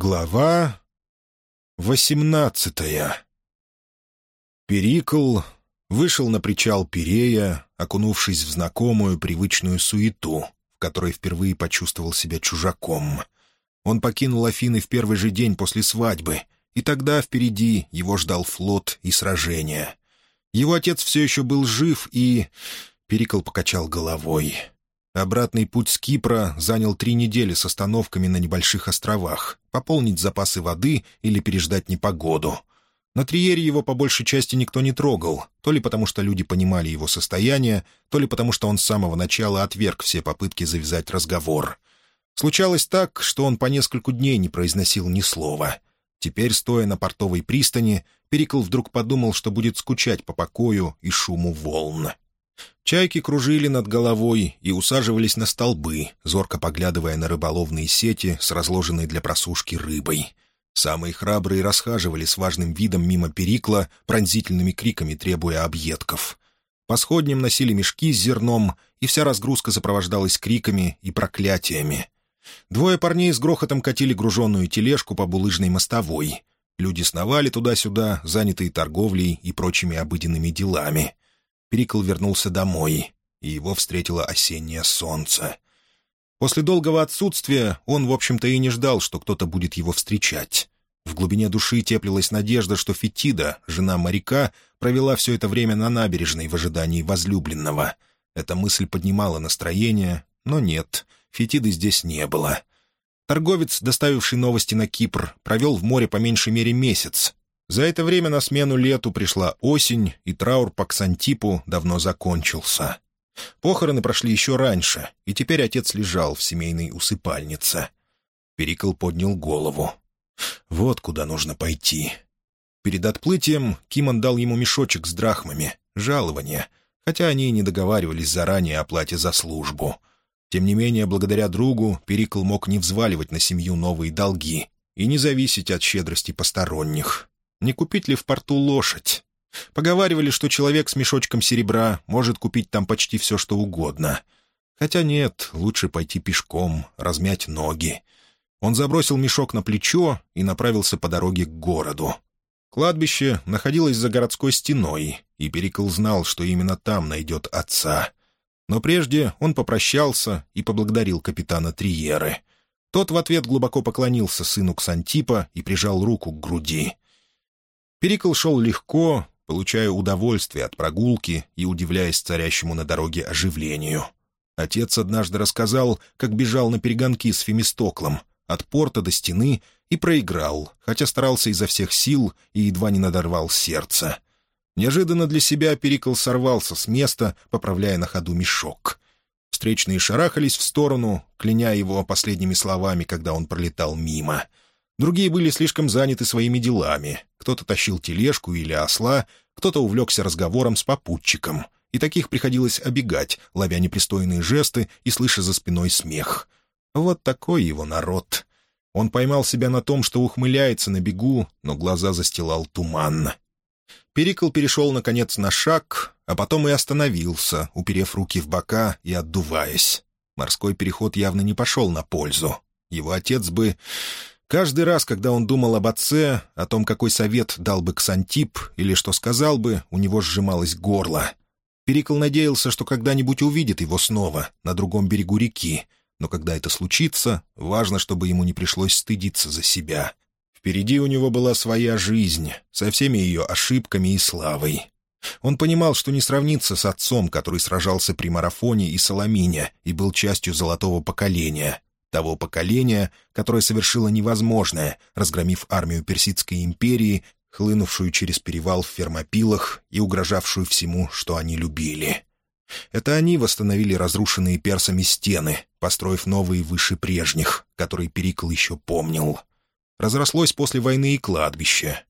Глава восемнадцатая Перикл вышел на причал Пирея, окунувшись в знакомую привычную суету, в которой впервые почувствовал себя чужаком. Он покинул Афины в первый же день после свадьбы, и тогда впереди его ждал флот и сражение. Его отец все еще был жив, и... Перикл покачал головой — Обратный путь с Кипра занял три недели с остановками на небольших островах, пополнить запасы воды или переждать непогоду. На Триере его по большей части никто не трогал, то ли потому, что люди понимали его состояние, то ли потому, что он с самого начала отверг все попытки завязать разговор. Случалось так, что он по нескольку дней не произносил ни слова. Теперь, стоя на портовой пристани, Перикл вдруг подумал, что будет скучать по покою и шуму волн. Чайки кружили над головой и усаживались на столбы, зорко поглядывая на рыболовные сети с разложенной для просушки рыбой. Самые храбрые расхаживали с важным видом мимо перикла, пронзительными криками требуя объедков. По сходням носили мешки с зерном, и вся разгрузка сопровождалась криками и проклятиями. Двое парней с грохотом катили груженную тележку по булыжной мостовой. Люди сновали туда-сюда, занятые торговлей и прочими обыденными делами. Перикл вернулся домой, и его встретило осеннее солнце. После долгого отсутствия он, в общем-то, и не ждал, что кто-то будет его встречать. В глубине души теплилась надежда, что Фетида, жена моряка, провела все это время на набережной в ожидании возлюбленного. Эта мысль поднимала настроение, но нет, Фетиды здесь не было. Торговец, доставивший новости на Кипр, провел в море по меньшей мере месяц, за это время на смену лету пришла осень, и траур по Ксантипу давно закончился. Похороны прошли еще раньше, и теперь отец лежал в семейной усыпальнице. Перикл поднял голову. «Вот куда нужно пойти». Перед отплытием Кимон дал ему мешочек с драхмами, жалование, хотя они и не договаривались заранее о плате за службу. Тем не менее, благодаря другу, Перикл мог не взваливать на семью новые долги и не зависеть от щедрости посторонних не купить ли в порту лошадь. Поговаривали, что человек с мешочком серебра может купить там почти все, что угодно. Хотя нет, лучше пойти пешком, размять ноги. Он забросил мешок на плечо и направился по дороге к городу. Кладбище находилось за городской стеной, и Перикл знал, что именно там найдет отца. Но прежде он попрощался и поблагодарил капитана Триеры. Тот в ответ глубоко поклонился сыну Ксантипа и прижал руку к груди — Перикл шел легко, получая удовольствие от прогулки и удивляясь царящему на дороге оживлению. Отец однажды рассказал, как бежал на перегонки с Фемистоклом, от порта до стены, и проиграл, хотя старался изо всех сил и едва не надорвал сердце. Неожиданно для себя Перикл сорвался с места, поправляя на ходу мешок. Встречные шарахались в сторону, кляня его последними словами, когда он пролетал мимо — Другие были слишком заняты своими делами. Кто-то тащил тележку или осла, кто-то увлекся разговором с попутчиком. И таких приходилось обегать, ловя непристойные жесты и слыша за спиной смех. Вот такой его народ. Он поймал себя на том, что ухмыляется на бегу, но глаза застилал туман. Перикл перешел, наконец, на шаг, а потом и остановился, уперев руки в бока и отдуваясь. Морской переход явно не пошел на пользу. Его отец бы Каждый раз, когда он думал об отце, о том, какой совет дал бы Ксантип или что сказал бы, у него сжималось горло. Перикл надеялся, что когда-нибудь увидит его снова, на другом берегу реки, но когда это случится, важно, чтобы ему не пришлось стыдиться за себя. Впереди у него была своя жизнь, со всеми ее ошибками и славой. Он понимал, что не сравнится с отцом, который сражался при марафоне и Соломине и был частью золотого поколения, того поколения, которое совершило невозможное, разгромив армию Персидской империи, хлынувшую через перевал в Фермопилах и угрожавшую всему, что они любили. Это они восстановили разрушенные персами стены, построив новые выше прежних, которые Перикл еще помнил. Разрослось после войны и кладбище.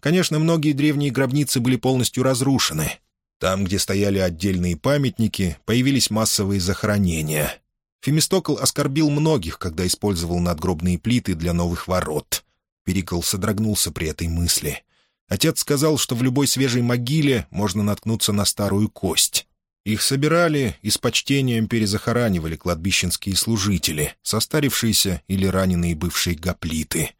Конечно, многие древние гробницы были полностью разрушены. Там, где стояли отдельные памятники, появились массовые захоронения — Фемистокл оскорбил многих, когда использовал надгробные плиты для новых ворот. Перикл содрогнулся при этой мысли. Отец сказал, что в любой свежей могиле можно наткнуться на старую кость. Их собирали и с почтением перезахоранивали кладбищенские служители, состарившиеся или раненые бывшие гоплиты.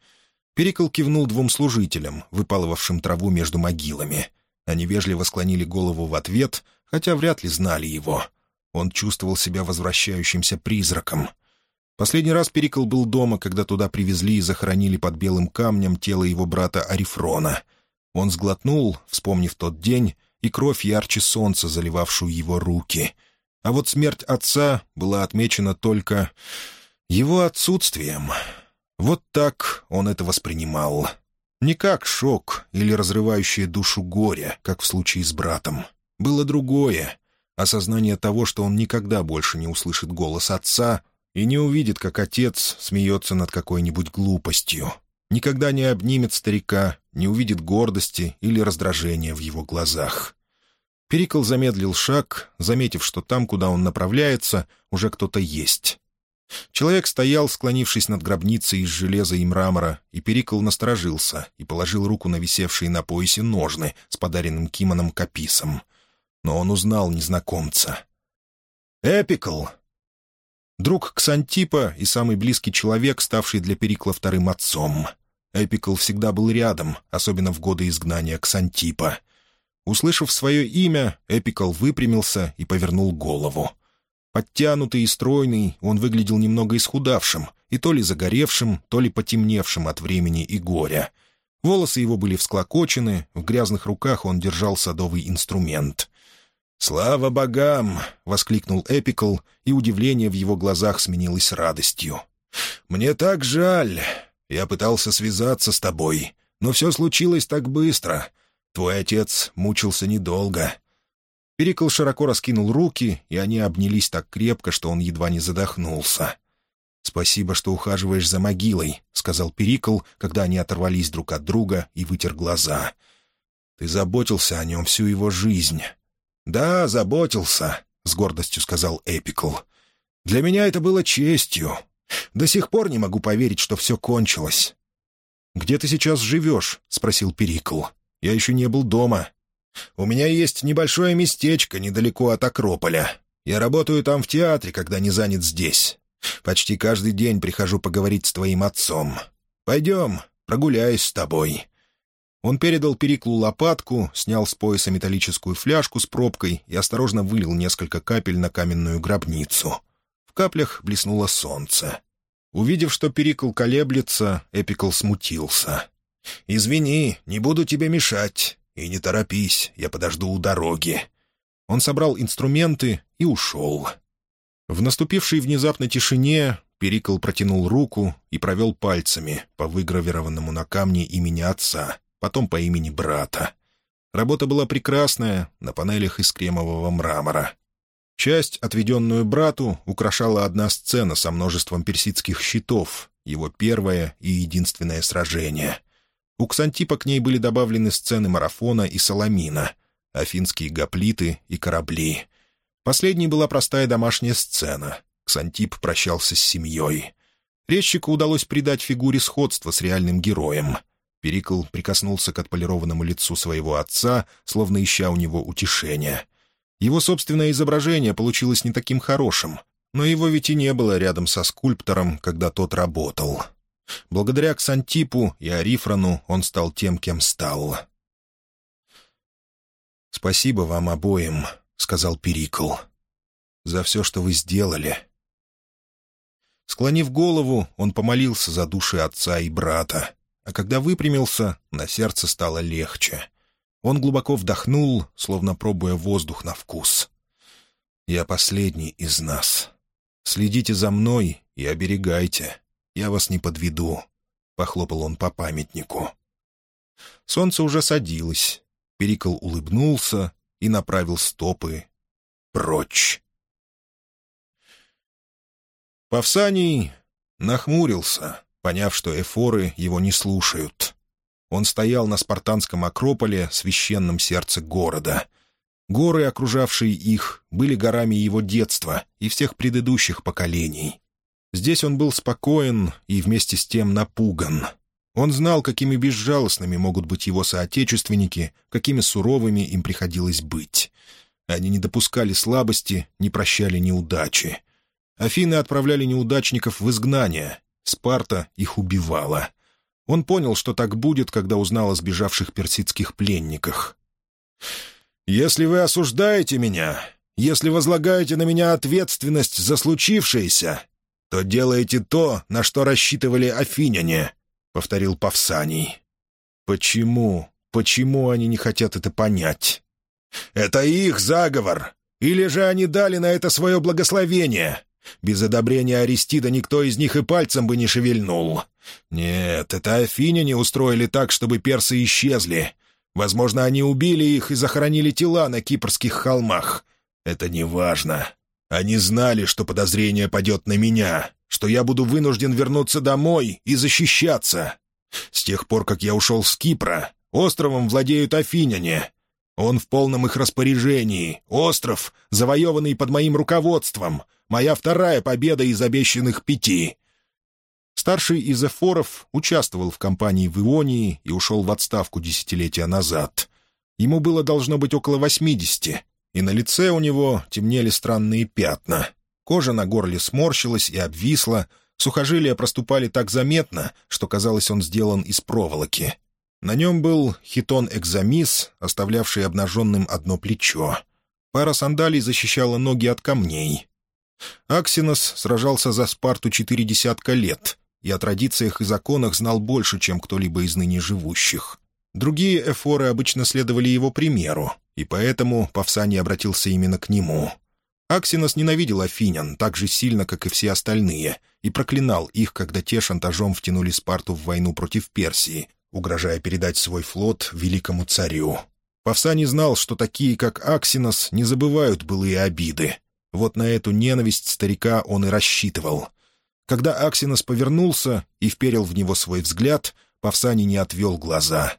Перикл кивнул двум служителям, выпалывавшим траву между могилами. Они вежливо склонили голову в ответ, хотя вряд ли знали его. Он чувствовал себя возвращающимся призраком. Последний раз Перикл был дома, когда туда привезли и захоронили под белым камнем тело его брата Арифрона. Он сглотнул, вспомнив тот день, и кровь ярче солнца, заливавшую его руки. А вот смерть отца была отмечена только его отсутствием. Вот так он это воспринимал. Не как шок или разрывающее душу горе, как в случае с братом. Было другое — осознание того, что он никогда больше не услышит голос отца и не увидит, как отец смеется над какой-нибудь глупостью. Никогда не обнимет старика, не увидит гордости или раздражения в его глазах. Перикл замедлил шаг, заметив, что там, куда он направляется, уже кто-то есть. Человек стоял, склонившись над гробницей из железа и мрамора, и Перикл насторожился и положил руку на висевшие на поясе ножны с подаренным Кимоном Каписом. Но он узнал незнакомца. «Эпикл!» Друг Ксантипа и самый близкий человек, ставший для Перикла вторым отцом. Эпикл всегда был рядом, особенно в годы изгнания Ксантипа. Услышав свое имя, Эпикл выпрямился и повернул голову. Подтянутый и стройный, он выглядел немного исхудавшим, и то ли загоревшим, то ли потемневшим от времени и горя. Волосы его были всклокочены, в грязных руках он держал садовый инструмент. «Слава богам!» — воскликнул Эпикл, и удивление в его глазах сменилось радостью. «Мне так жаль. Я пытался связаться с тобой, но все случилось так быстро. Твой отец мучился недолго. Перикл широко раскинул руки, и они обнялись так крепко, что он едва не задохнулся. «Спасибо, что ухаживаешь за могилой», — сказал Перикл, когда они оторвались друг от друга и вытер глаза. «Ты заботился о нем всю его жизнь». «Да, заботился», — с гордостью сказал Эпикл. «Для меня это было честью. До сих пор не могу поверить, что все кончилось». «Где ты сейчас живешь?» — спросил Перикл. «Я еще не был дома». У меня есть небольшое местечко недалеко от Акрополя. Я работаю там в театре, когда не занят здесь. Почти каждый день прихожу поговорить с твоим отцом. Пойдем, прогуляюсь с тобой». Он передал Периклу лопатку, снял с пояса металлическую фляжку с пробкой и осторожно вылил несколько капель на каменную гробницу. В каплях блеснуло солнце. Увидев, что Перикл колеблется, Эпикл смутился. «Извини, не буду тебе мешать. «И не торопись, я подожду у дороги». Он собрал инструменты и ушел. В наступившей внезапно тишине Перикл протянул руку и провел пальцами по выгравированному на камне имени отца, потом по имени брата. Работа была прекрасная, на панелях из кремового мрамора. Часть, отведенную брату, украшала одна сцена со множеством персидских щитов, его первое и единственное сражение. У Ксантипа к ней были добавлены сцены марафона и соломина, афинские гоплиты и корабли. Последней была простая домашняя сцена. Ксантип прощался с семьей. Резчику удалось придать фигуре сходство с реальным героем. Перикл прикоснулся к отполированному лицу своего отца, словно ища у него утешения. Его собственное изображение получилось не таким хорошим, но его ведь и не было рядом со скульптором, когда тот работал. Благодаря Ксантипу и Арифрану он стал тем, кем стал. «Спасибо вам обоим», — сказал Перикл, — «за все, что вы сделали». Склонив голову, он помолился за души отца и брата, а когда выпрямился, на сердце стало легче. Он глубоко вдохнул, словно пробуя воздух на вкус. «Я последний из нас. Следите за мной и оберегайте. Я вас не подведу», — похлопал он по памятнику. Солнце уже садилось. Перикл улыбнулся и направил стопы прочь. Павсаний нахмурился, поняв, что эфоры его не слушают. Он стоял на спартанском Акрополе, священном сердце города. Горы, окружавшие их, были горами его детства и всех предыдущих поколений. Здесь он был спокоен и вместе с тем напуган. Он знал, какими безжалостными могут быть его соотечественники, какими суровыми им приходилось быть. Они не допускали слабости, не прощали неудачи. Афины отправляли неудачников в изгнание. Спарта их убивала. Он понял, что так будет, когда узнал о сбежавших персидских пленниках. «Если вы осуждаете меня, если возлагаете на меня ответственность за случившееся, то делаете то, на что рассчитывали афиняне», — повторил Павсаний. «Почему? Почему они не хотят это понять?» «Это их заговор! Или же они дали на это свое благословение? Без одобрения Аристида никто из них и пальцем бы не шевельнул. Нет, это афиняне устроили так, чтобы персы исчезли. Возможно, они убили их и захоронили тела на кипрских холмах. Это не важно. Они знали, что подозрение падет на меня, что я буду вынужден вернуться домой и защищаться. С тех пор, как я ушел с Кипра, островом владеют афиняне. Он в полном их распоряжении. Остров, завоеванный под моим руководством. Моя вторая победа из обещанных пяти. Старший из эфоров участвовал в кампании в Ионии и ушел в отставку десятилетия назад. Ему было должно быть около восьмидесяти, и на лице у него темнели странные пятна. Кожа на горле сморщилась и обвисла, сухожилия проступали так заметно, что, казалось, он сделан из проволоки. На нем был хитон экзамис, оставлявший обнаженным одно плечо. Пара сандалий защищала ноги от камней. Аксинос сражался за Спарту четыре десятка лет, и о традициях и законах знал больше, чем кто-либо из ныне живущих. Другие эфоры обычно следовали его примеру, и поэтому Павсаний обратился именно к нему. Аксинос ненавидел афинян так же сильно, как и все остальные, и проклинал их, когда те шантажом втянули Спарту в войну против Персии, угрожая передать свой флот великому царю. Павсаний знал, что такие, как Аксинос, не забывают былые обиды. Вот на эту ненависть старика он и рассчитывал — когда Аксинос повернулся и вперил в него свой взгляд, Павсани не отвел глаза.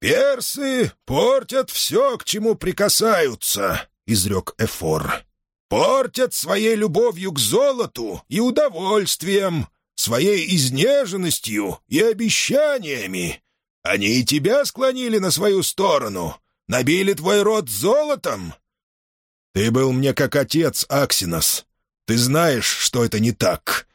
«Персы портят все, к чему прикасаются», — изрек Эфор. «Портят своей любовью к золоту и удовольствием, своей изнеженностью и обещаниями. Они и тебя склонили на свою сторону, набили твой рот золотом. Ты был мне как отец, Аксинос. Ты знаешь, что это не так.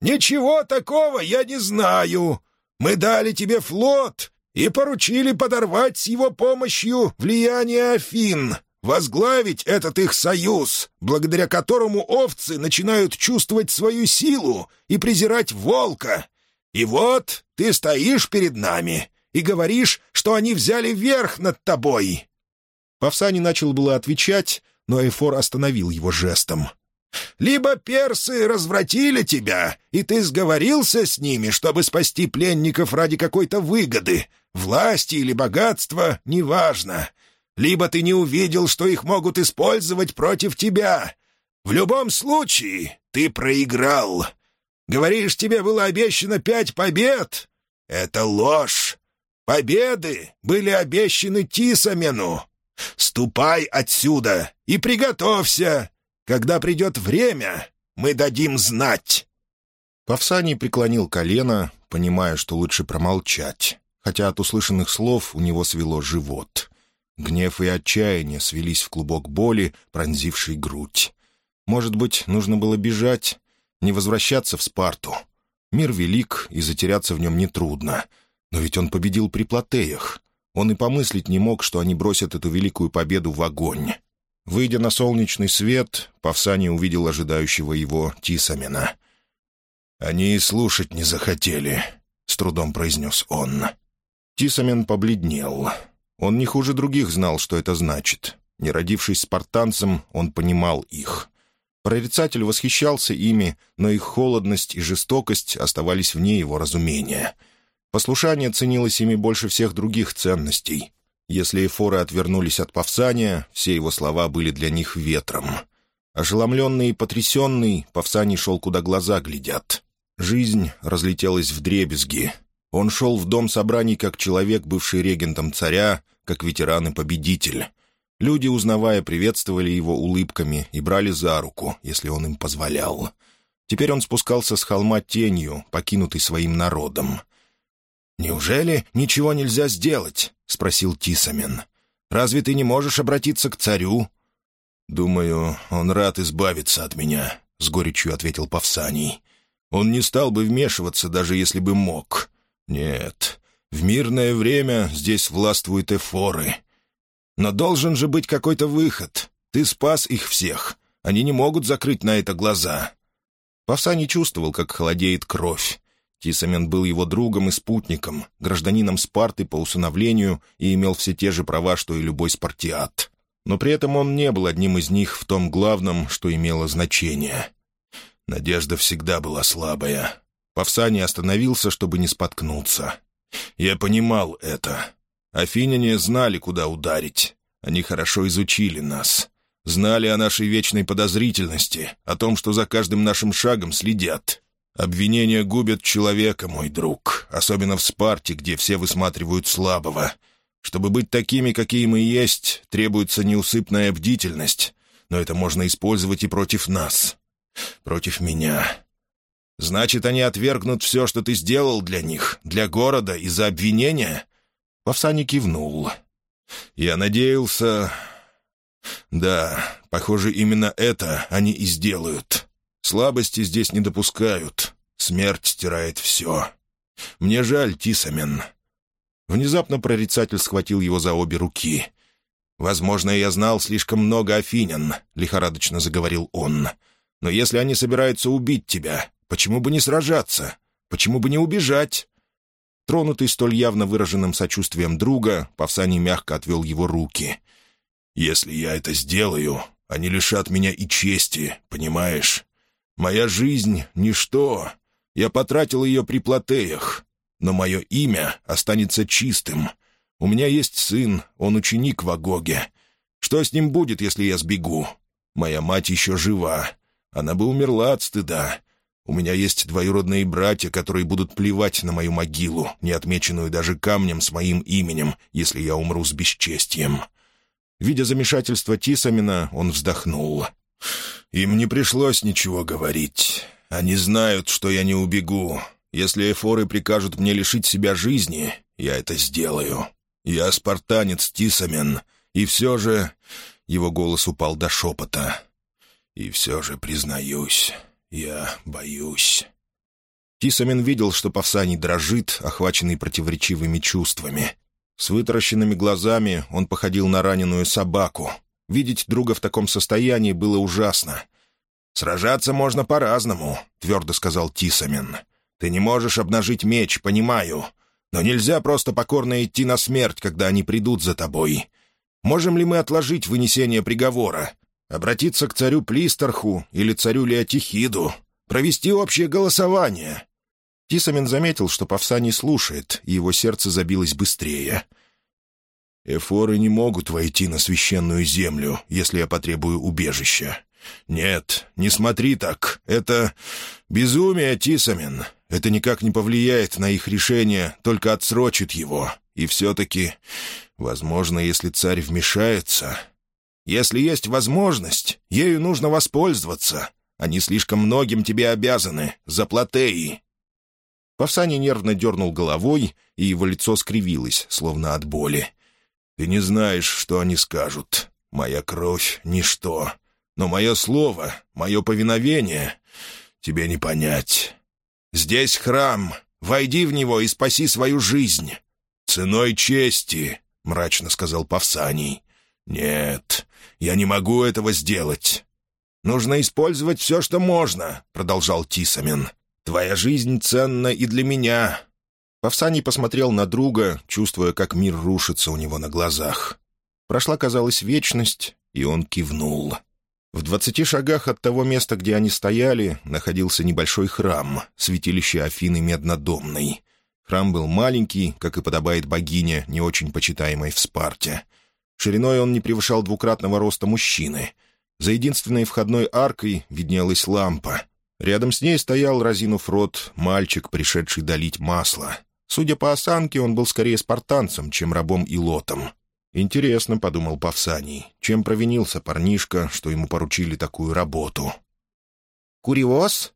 «Ничего такого я не знаю. Мы дали тебе флот и поручили подорвать с его помощью влияние Афин, возглавить этот их союз, благодаря которому овцы начинают чувствовать свою силу и презирать волка. И вот ты стоишь перед нами и говоришь, что они взяли верх над тобой». Павсани начал было отвечать, но Эфор остановил его жестом. Либо персы развратили тебя, и ты сговорился с ними, чтобы спасти пленников ради какой-то выгоды, власти или богатства, неважно. Либо ты не увидел, что их могут использовать против тебя. В любом случае ты проиграл. Говоришь, тебе было обещано пять побед? Это ложь. Победы были обещаны Тисамену. Ступай отсюда и приготовься. Когда придет время, мы дадим знать». Павсаний преклонил колено, понимая, что лучше промолчать, хотя от услышанных слов у него свело живот. Гнев и отчаяние свелись в клубок боли, пронзивший грудь. Может быть, нужно было бежать, не возвращаться в Спарту. Мир велик, и затеряться в нем нетрудно. Но ведь он победил при Платеях. Он и помыслить не мог, что они бросят эту великую победу в огонь. Выйдя на солнечный свет, Павсани увидел ожидающего его Тисамена. «Они и слушать не захотели», — с трудом произнес он. Тисамен побледнел. Он не хуже других знал, что это значит. Не родившись спартанцем, он понимал их. Прорицатель восхищался ими, но их холодность и жестокость оставались вне его разумения. Послушание ценилось ими больше всех других ценностей. Если эфоры отвернулись от Павсания, все его слова были для них ветром. Ошеломленный и потрясенный, Павсаний шел, куда глаза глядят. Жизнь разлетелась в дребезги. Он шел в дом собраний как человек, бывший регентом царя, как ветеран и победитель. Люди, узнавая, приветствовали его улыбками и брали за руку, если он им позволял. Теперь он спускался с холма тенью, покинутый своим народом. «Неужели ничего нельзя сделать?» — спросил Тисамен. «Разве ты не можешь обратиться к царю?» «Думаю, он рад избавиться от меня», — с горечью ответил Павсаний. «Он не стал бы вмешиваться, даже если бы мог. Нет, в мирное время здесь властвуют эфоры. Но должен же быть какой-то выход. Ты спас их всех. Они не могут закрыть на это глаза». Павсаний чувствовал, как холодеет кровь. Тисамен был его другом и спутником, гражданином Спарты по усыновлению и имел все те же права, что и любой спартиат. Но при этом он не был одним из них в том главном, что имело значение. Надежда всегда была слабая. Павсаний остановился, чтобы не споткнуться. Я понимал это. Афиняне знали, куда ударить. Они хорошо изучили нас. Знали о нашей вечной подозрительности, о том, что за каждым нашим шагом следят. Обвинения губят человека, мой друг, особенно в Спарте, где все высматривают слабого. Чтобы быть такими, какие мы есть, требуется неусыпная бдительность, но это можно использовать и против нас. Против меня. Значит, они отвергнут все, что ты сделал для них, для города, из-за обвинения?» Павсани кивнул. «Я надеялся...» «Да, похоже, именно это они и сделают. Слабости здесь не допускают. Смерть стирает все. Мне жаль, Тисамен». Внезапно прорицатель схватил его за обе руки. «Возможно, я знал слишком много афинян», — лихорадочно заговорил он. «Но если они собираются убить тебя, почему бы не сражаться? Почему бы не убежать?» Тронутый столь явно выраженным сочувствием друга, Павсаний мягко отвел его руки. «Если я это сделаю, они лишат меня и чести, понимаешь? Моя жизнь — ничто. Я потратил ее при платеях. Но мое имя останется чистым. У меня есть сын, он ученик в Агоге. Что с ним будет, если я сбегу? Моя мать еще жива. Она бы умерла от стыда. У меня есть двоюродные братья, которые будут плевать на мою могилу, не отмеченную даже камнем с моим именем, если я умру с бесчестием». Видя замешательство Тисамина, он вздохнул. Им не пришлось ничего говорить. Они знают, что я не убегу. Если эфоры прикажут мне лишить себя жизни, я это сделаю. Я спартанец Тисамен, и все же...» Его голос упал до шепота. «И все же, признаюсь, я боюсь». Тисамен видел, что Павсаний дрожит, охваченный противоречивыми чувствами. С вытаращенными глазами он походил на раненую собаку, Видеть друга в таком состоянии было ужасно. «Сражаться можно по-разному», — твердо сказал Тисамин. «Ты не можешь обнажить меч, понимаю. Но нельзя просто покорно идти на смерть, когда они придут за тобой. Можем ли мы отложить вынесение приговора? Обратиться к царю Плистерху или царю Леотихиду? Провести общее голосование?» Тисамин заметил, что Павса не слушает, и его сердце забилось быстрее — Эфоры не могут войти на священную землю, если я потребую убежища. Нет, не смотри так. Это безумие, Тисамин. Это никак не повлияет на их решение, только отсрочит его. И все-таки, возможно, если царь вмешается... Если есть возможность, ею нужно воспользоваться. Они слишком многим тебе обязаны, за платеи. Павсаний нервно дернул головой, и его лицо скривилось, словно от боли. Ты не знаешь, что они скажут. Моя кровь — ничто. Но мое слово, мое повиновение — тебе не понять. Здесь храм. Войди в него и спаси свою жизнь. Ценой чести, — мрачно сказал Павсаний. Нет, я не могу этого сделать. «Нужно использовать все, что можно», — продолжал Тисамин. «Твоя жизнь ценна и для меня. Павсаний посмотрел на друга, чувствуя, как мир рушится у него на глазах. Прошла, казалось, вечность, и он кивнул. В двадцати шагах от того места, где они стояли, находился небольшой храм, святилище Афины Меднодомной. Храм был маленький, как и подобает богине, не очень почитаемой в Спарте. Шириной он не превышал двукратного роста мужчины. За единственной входной аркой виднелась лампа. Рядом с ней стоял, разинув рот, мальчик, пришедший долить масло. Судя по осанке, он был скорее спартанцем, чем рабом и лотом. «Интересно», — подумал Павсаний, — чем провинился парнишка, что ему поручили такую работу. «Куриоз?»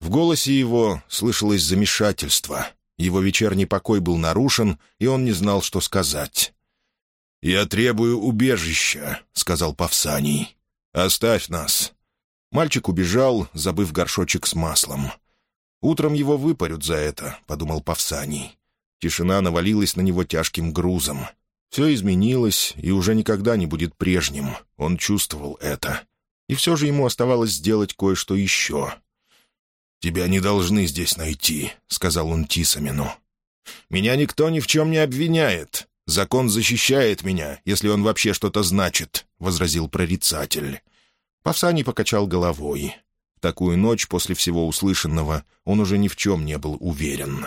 В голосе его слышалось замешательство. Его вечерний покой был нарушен, и он не знал, что сказать. «Я требую убежища», — сказал Павсаний. «Оставь нас». Мальчик убежал, забыв горшочек с маслом. Утром его выпарют за это», — подумал Павсаний. Тишина навалилась на него тяжким грузом. Все изменилось и уже никогда не будет прежним. Он чувствовал это. И все же ему оставалось сделать кое-что еще. «Тебя не должны здесь найти», — сказал он Тисамину. «Меня никто ни в чем не обвиняет. Закон защищает меня, если он вообще что-то значит», — возразил прорицатель. Павсаний покачал головой. Такую ночь после всего услышанного он уже ни в чем не был уверен.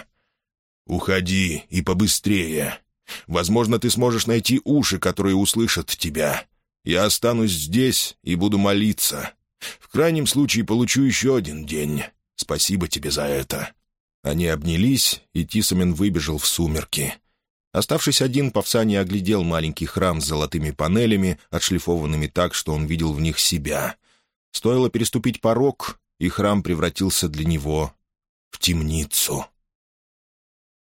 «Уходи и побыстрее. Возможно, ты сможешь найти уши, которые услышат тебя. Я останусь здесь и буду молиться. В крайнем случае получу еще один день. Спасибо тебе за это». Они обнялись, и Тисамен выбежал в сумерки. Оставшись один, Павсаний оглядел маленький храм с золотыми панелями, отшлифованными так, что он видел в них себя. Стоило переступить порог, и храм превратился для него в темницу.